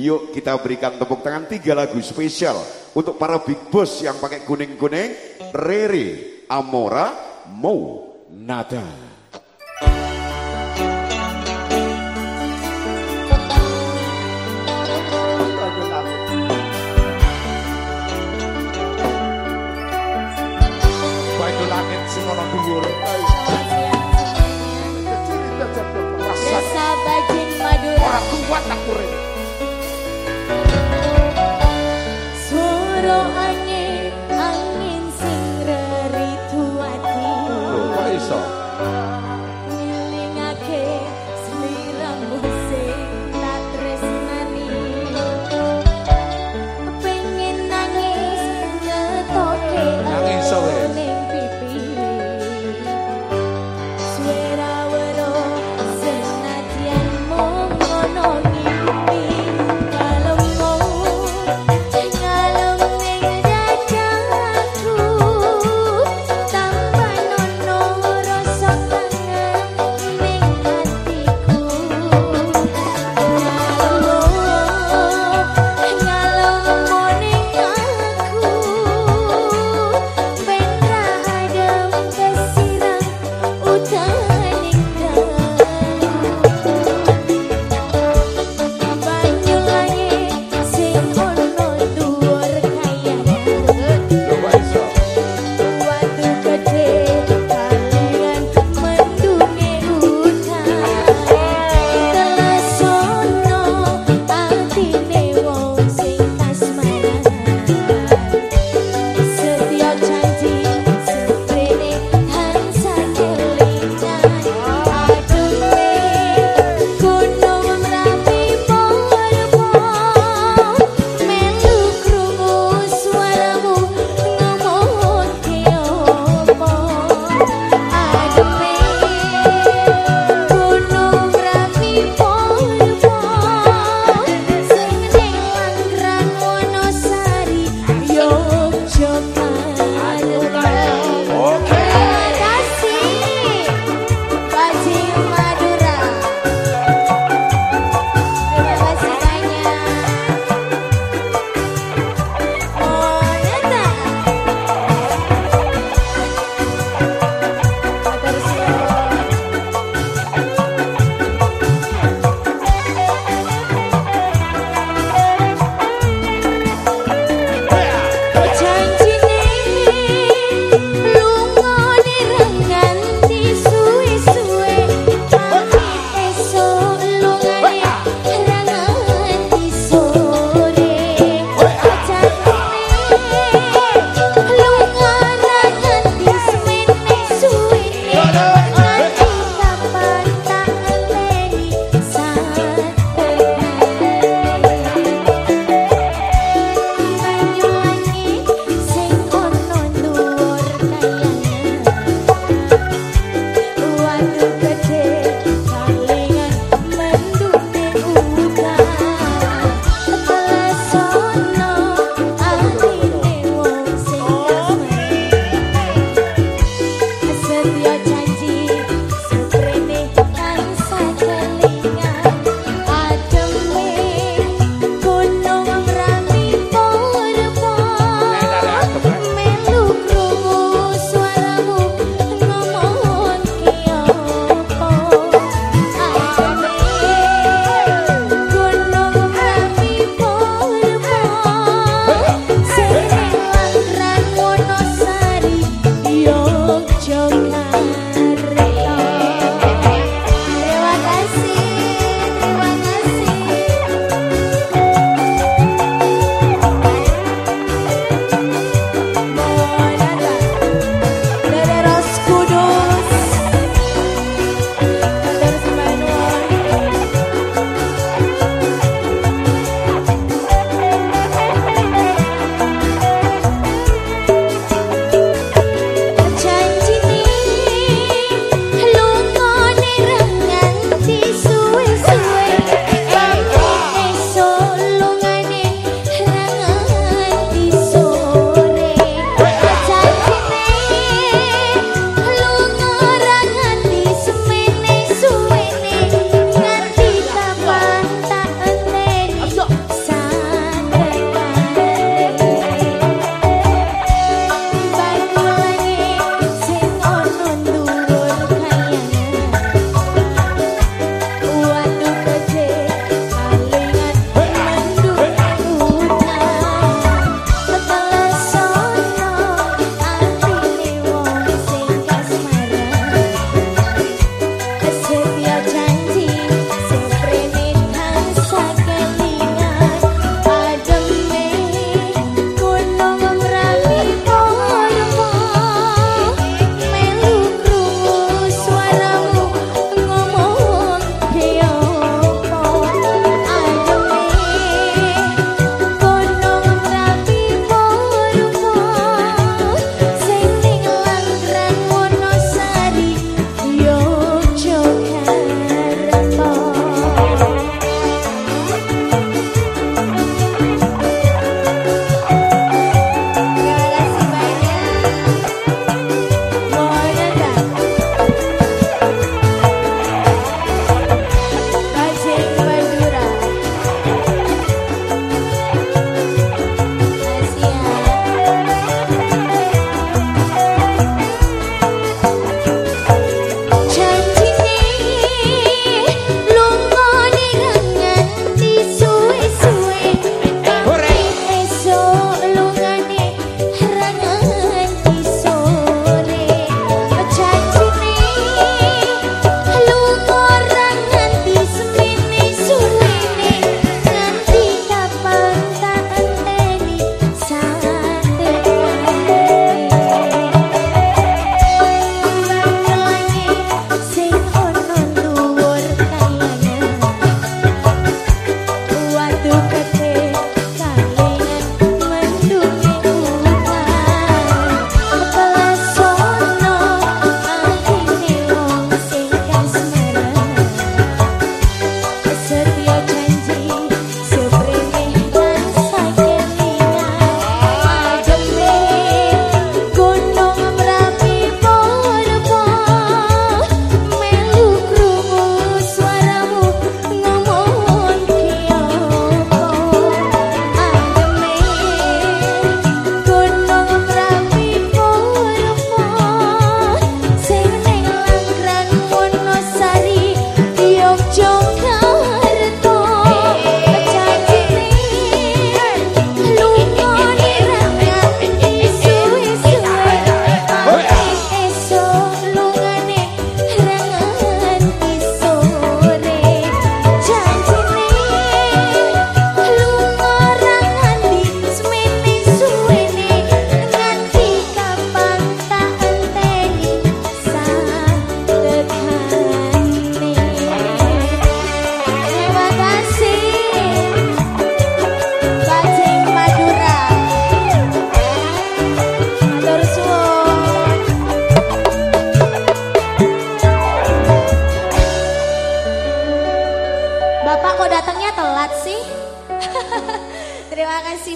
Yuk kita berikan tepuk tangan tiga lagu spesial untuk para big boss yang pakai kuning-kuning. Rere, Amora, Mo, Nada. langit sing ana dhuwur. Desa Bajin Madura. Ora kuat aku rene.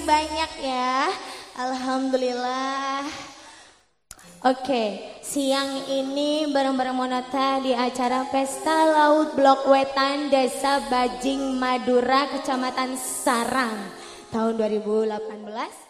Banyak ya. Alhamdulillah. Oke, siang ini bareng-bareng Monata di acara Pesta Laut Blok Wetan Desa Bajing Madura Kecamatan Sarang tahun 2018